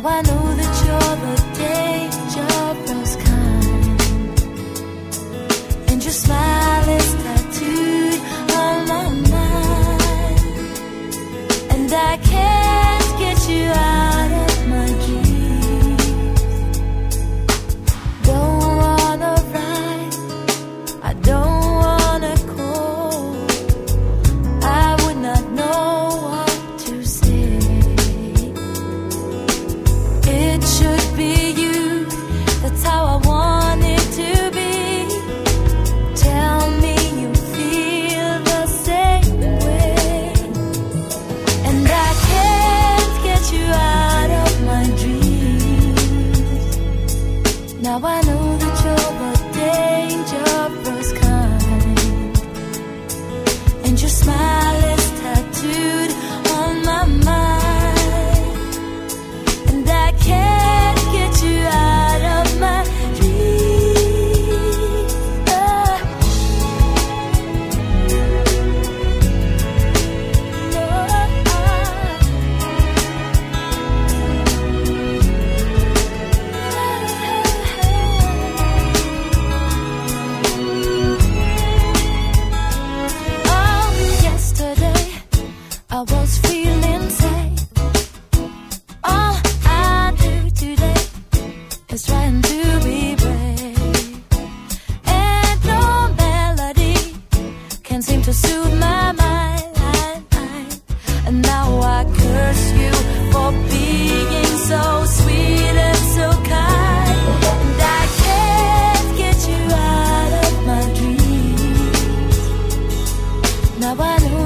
Now I know that you're the you out of my dreams. Now I know trying to be brave. And melody can seem to soothe my mind. And now I curse you for being so sweet and so kind. And I can't get you out of my dreams. Now I know.